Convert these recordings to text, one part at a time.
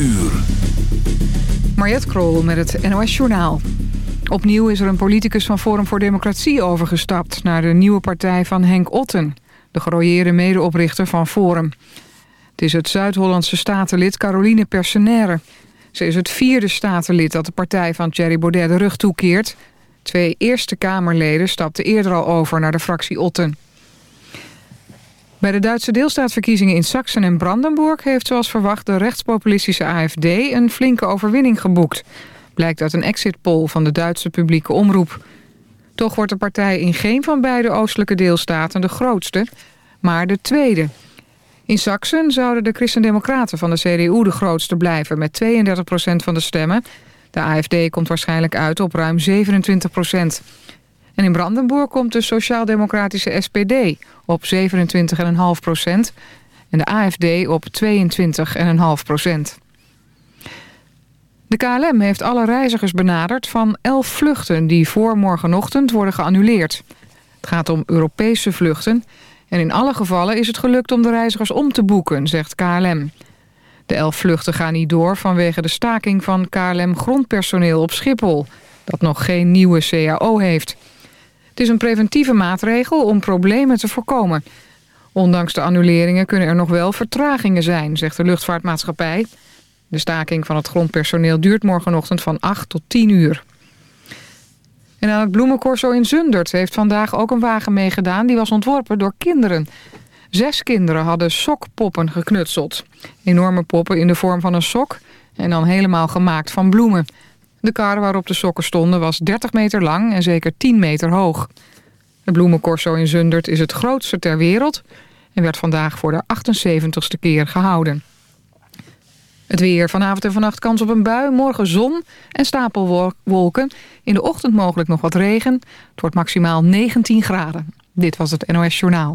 uur. Mariette Krol met het NOS Journaal. Opnieuw is er een politicus van Forum voor Democratie overgestapt... naar de nieuwe partij van Henk Otten, de gerooieerde medeoprichter van Forum. Het is het Zuid-Hollandse statenlid Caroline Personaire. Ze is het vierde statenlid dat de partij van Thierry Baudet de rug toekeert. Twee Eerste Kamerleden stapten eerder al over naar de fractie Otten. Bij de Duitse deelstaatverkiezingen in Sachsen en Brandenburg... heeft zoals verwacht de rechtspopulistische AFD een flinke overwinning geboekt. Blijkt uit een exit poll van de Duitse publieke omroep. Toch wordt de partij in geen van beide oostelijke deelstaten de grootste, maar de tweede. In Sachsen zouden de christendemocraten van de CDU de grootste blijven... met 32% van de stemmen. De AFD komt waarschijnlijk uit op ruim 27 en in Brandenburg komt de sociaal-democratische SPD op 27,5 procent... en de AFD op 22,5 procent. De KLM heeft alle reizigers benaderd van 11 vluchten... die voor morgenochtend worden geannuleerd. Het gaat om Europese vluchten... en in alle gevallen is het gelukt om de reizigers om te boeken, zegt KLM. De 11 vluchten gaan niet door vanwege de staking van KLM-grondpersoneel op Schiphol... dat nog geen nieuwe CAO heeft... Het is een preventieve maatregel om problemen te voorkomen. Ondanks de annuleringen kunnen er nog wel vertragingen zijn, zegt de luchtvaartmaatschappij. De staking van het grondpersoneel duurt morgenochtend van 8 tot 10 uur. En aan het bloemencorso in Zundert heeft vandaag ook een wagen meegedaan... die was ontworpen door kinderen. Zes kinderen hadden sokpoppen geknutseld. Enorme poppen in de vorm van een sok en dan helemaal gemaakt van bloemen... De kar waarop de sokken stonden was 30 meter lang en zeker 10 meter hoog. Het bloemencorso in Zundert is het grootste ter wereld... en werd vandaag voor de 78ste keer gehouden. Het weer vanavond en vannacht kans op een bui. Morgen zon en stapelwolken. In de ochtend mogelijk nog wat regen. Het wordt maximaal 19 graden. Dit was het NOS Journaal.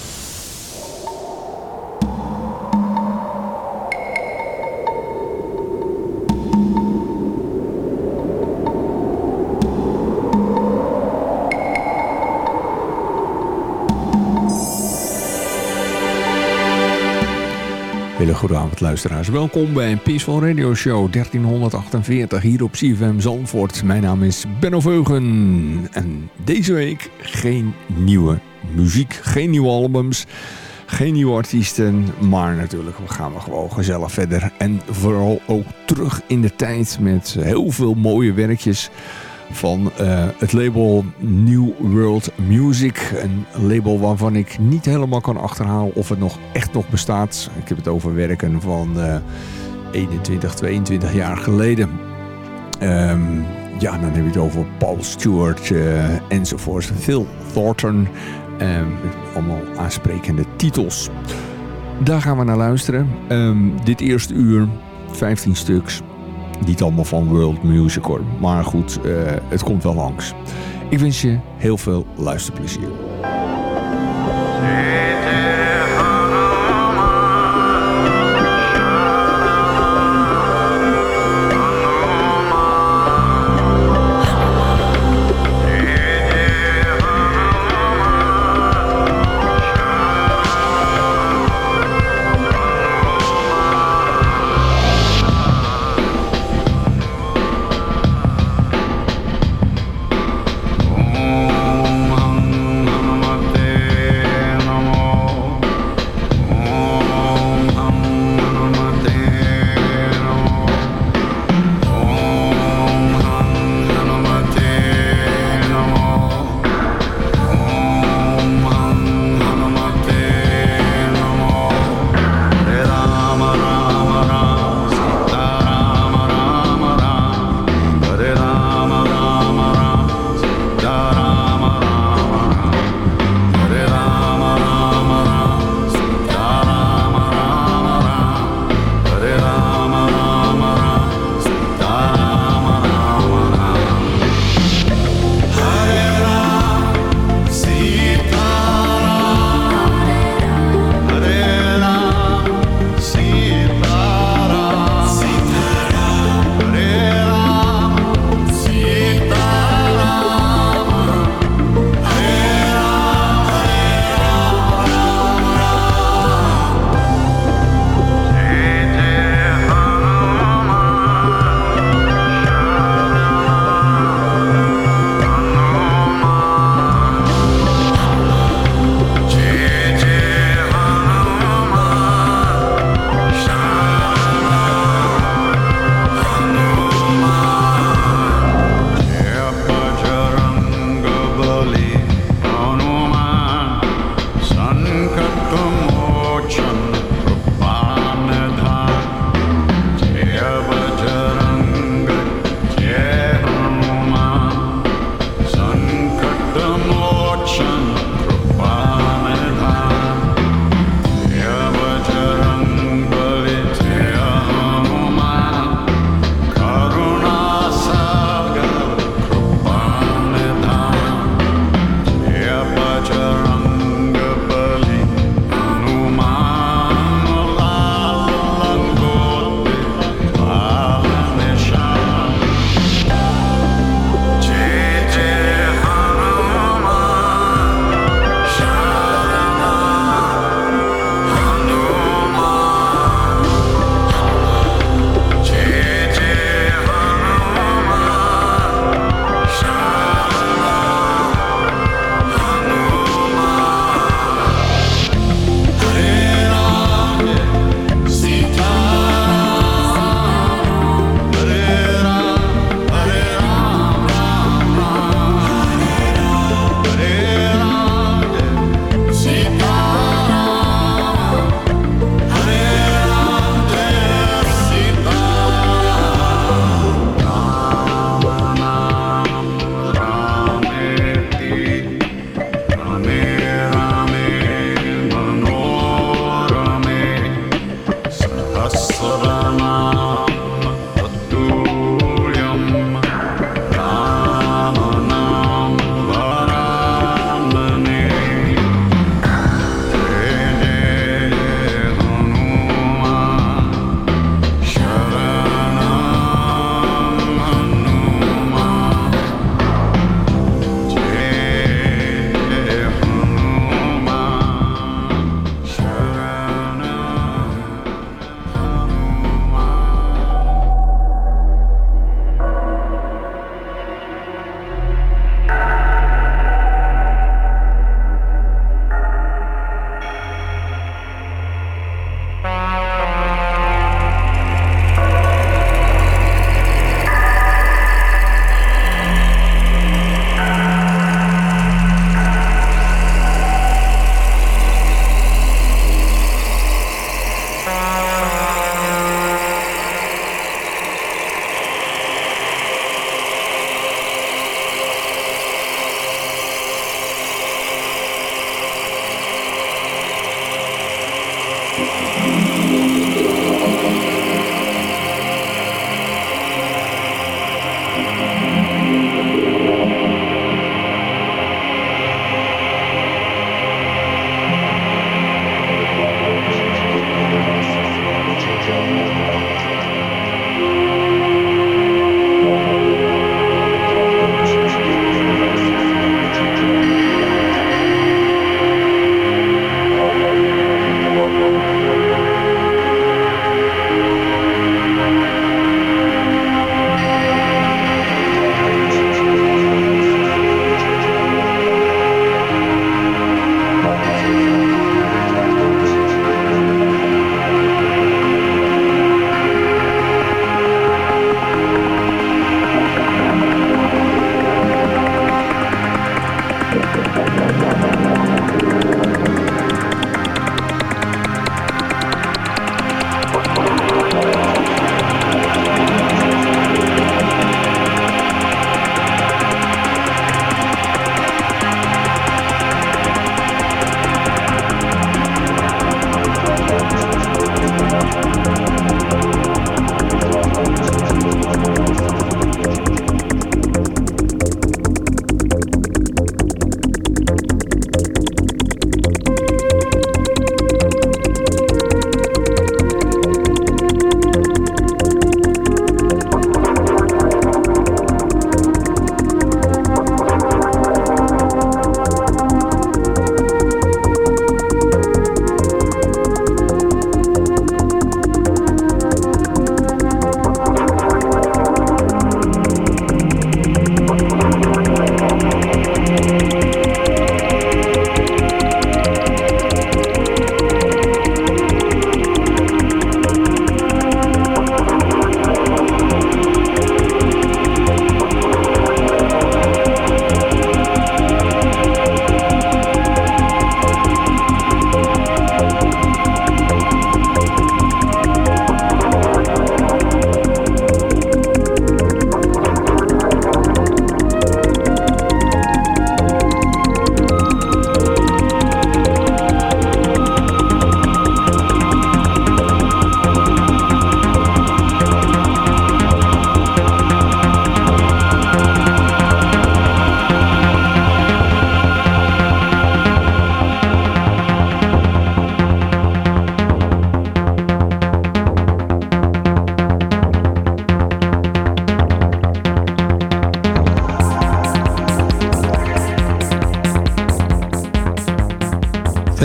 Hele goede avond luisteraars. Welkom bij Peaceful Radio Show 1348 hier op CFM Zandvoort. Mijn naam is Benno Veugen. En deze week geen nieuwe muziek, geen nieuwe albums, geen nieuwe artiesten. Maar natuurlijk gaan we gewoon gezellig verder. En vooral ook terug in de tijd met heel veel mooie werkjes van uh, het label New World Music. Een label waarvan ik niet helemaal kan achterhalen of het nog echt nog bestaat. Ik heb het over werken van uh, 21, 22 jaar geleden. Um, ja, dan heb je het over Paul Stewart uh, enzovoort. Phil Thornton. Um, allemaal aansprekende titels. Daar gaan we naar luisteren. Um, dit eerste uur, 15 stuks. Niet allemaal van World Music hoor. Maar goed, uh, het komt wel langs. Ik wens je heel veel luisterplezier.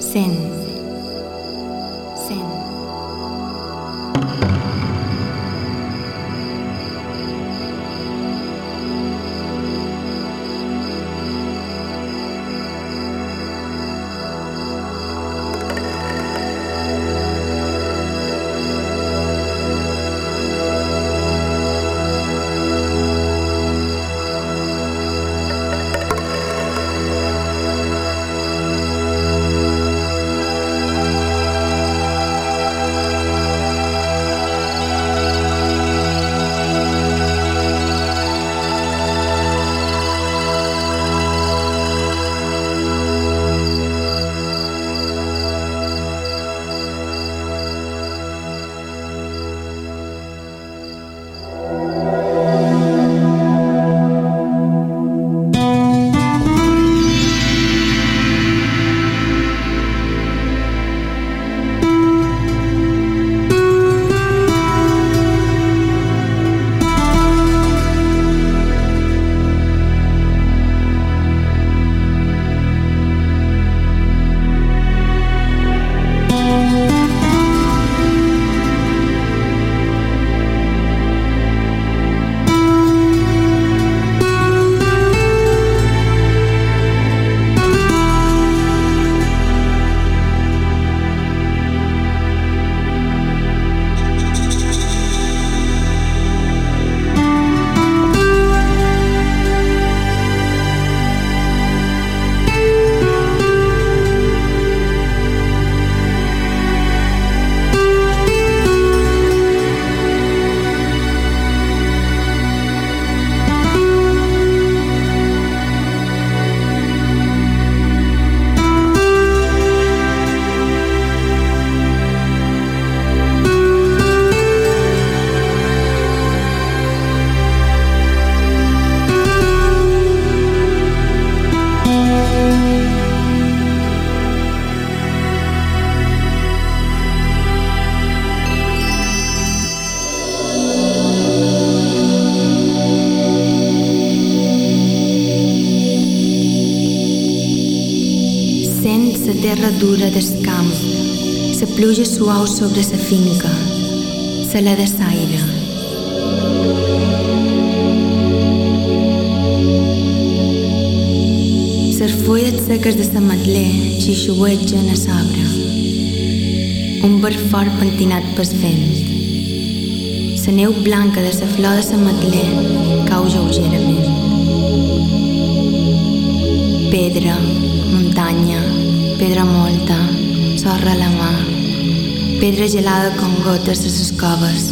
sins. Terra dura del camp, la pluja suau sobre la finca, la de saire. Les fulles seques de la matler xixuegen a sobre. Un verd fort pentinat pel vent. La neu blanca de la flor de la matler cau lleugerament. Pedra, muntanya, pedra molta, sorra a la mà, pedra gelada com gotes de les coves.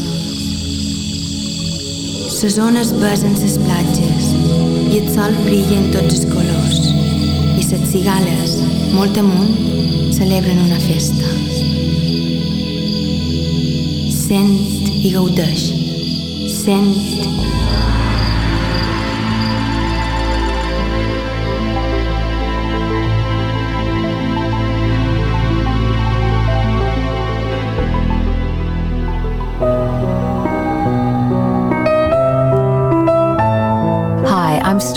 Les ones besen les platges i el sol brilla en tots els colors i les cigales, molt amunt, celebren una festa. Sent i gaudeix. Sent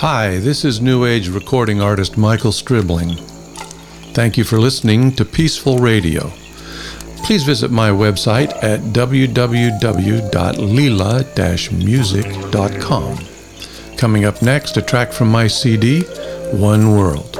Hi, this is New Age recording artist Michael Stribling. Thank you for listening to Peaceful Radio. Please visit my website at www.lila-music.com. Coming up next, a track from my CD, One World.